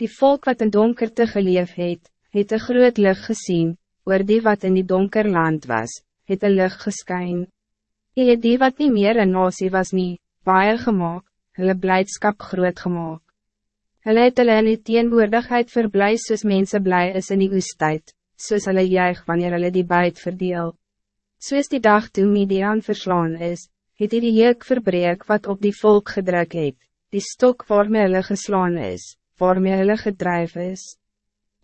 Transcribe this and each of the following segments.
Die volk wat in donkerte geleef het, het een groot licht gezien, oor die wat in die donker land was, het een licht geskyn. Je het die wat niet meer een nasie was nie, baie gemaakt, hulle blijdschap groot gemaakt. Hulle het hulle in die teenwoordigheid verblij soos mense blij is in die oestijd, soos hulle juig wanneer hulle die buit verdeel. Soos die dag toe Midian verslaan is, het hy die jeuk verbreek wat op die volk gedruk het, die stok waarmee hulle geslaan is waarmee hulle gedrijf is.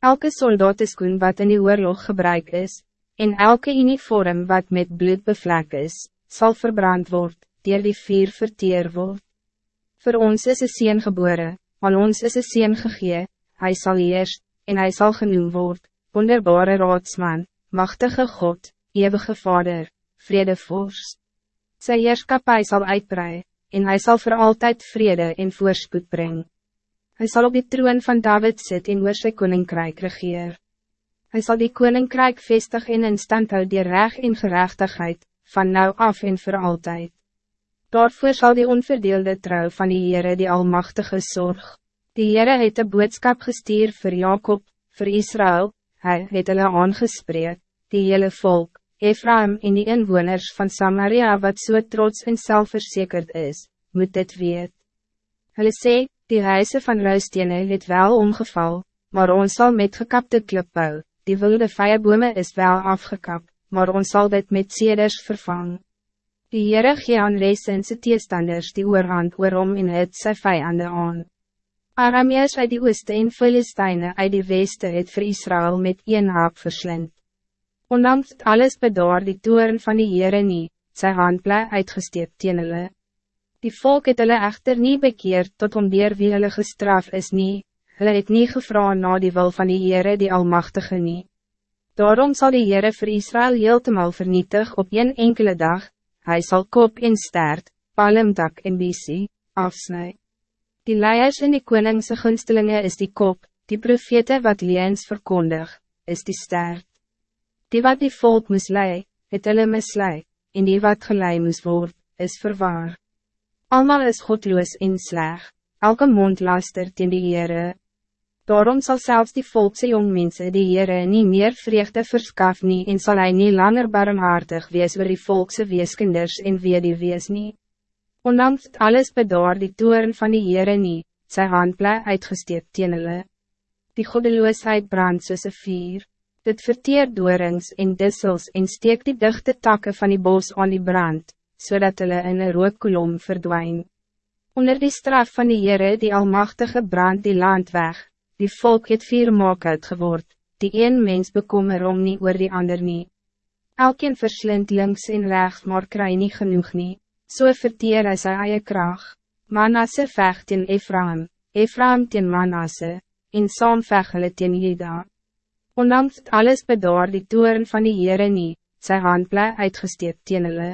Elke soldaat is koen wat in die oorlog gebruik is, en elke uniform wat met bloed bevlek is, zal verbrand worden, dier die vier verteer word. Voor ons is een sien gebore, aan ons is een sien gegee, hij zal eerst, en hij zal genoemd worden, wonderbare raadsman, machtige God, eeuwige Vader, vredevorst. Sy heerskapie sal uitbrei, en hij zal voor altijd vrede en voorspoed brengen. Hij zal op die troon van David zitten en oor sy koninkrijk regeer. Hij zal die koninkrijk vestig en in stand hou die reg en gerechtigheid, van nou af en voor altijd. Daarvoor zal die onverdeelde trouw van die Heere die Almachtige zorg. Die Heere het een boodskap gestuur voor Jacob, voor Israël, hij het hulle aangespreek, die hele volk, Ephraim en die inwoners van Samaria wat so trots en zelfverzekerd is, moet dit weet. Hulle sê, Die huise van ruistene het wel omgeval, maar ons zal met gekapte klip bou. Die wilde vijabome is wel afgekap, maar ons zal dit met ceders vervang. Die Heere gee aan resense teestanders die oorhand oorom en het sy vijande aan. Arameers uit die ooste en Filisteine uit die weste het vir Israël met een haap verslind. Ondanks alles bedaar die toeren van die Heere nie, sy hand bly uitgesteep teen hulle. Die volk het hulle echter niet bekeerd tot om weer wie hulle gestraf is nie, hulle het nie gevra na die wil van die Heere die Almachtige nie. Daarom zal die Heere voor Israël heeltemal vernietig op een enkele dag, hij zal kop en stert, palmdak en bisie, afsnij. Die leiers en die koningse gunstelingen is die kop, die profete wat leens verkondig, is die stert. Die wat die volk moes lei, het hulle mislei, en die wat gelei moes word, is verwaar. Almal is godloos en sleg, elke mond luister teen die Heere. Daarom zal zelfs die volkse jongmense die Heere nie meer vreugde verskaf nie en zal hij niet langer barmhartig wees oor die volkse weeskinders en weer die wees nie. Ondanks alles bedaar die toeren van die Heere nie, sy hand bly uitgesteep teen hulle. Die goddeloosheid brand soos een vier. Dit verteer doorings en dissels en steek die dichte takken van die bos aan die brand zodat hulle in een rookkolom verdwijn. Onder die straf van die Heere die Almachtige brand die land weg, die volk het vier maak uitgeword, die een mens bekommer om nie oor die ander nie. Elkeen verslind links en rechts maar kry nie genoeg nie, so verteer hy sy eie kraag. Manasse vecht in Ephraim, Ephraim teen Manasse, en saam vecht hulle teen Jeda. Ondanks alles bedaar die toeren van die Heere nie, sy hand bly uitgesteep teen hulle.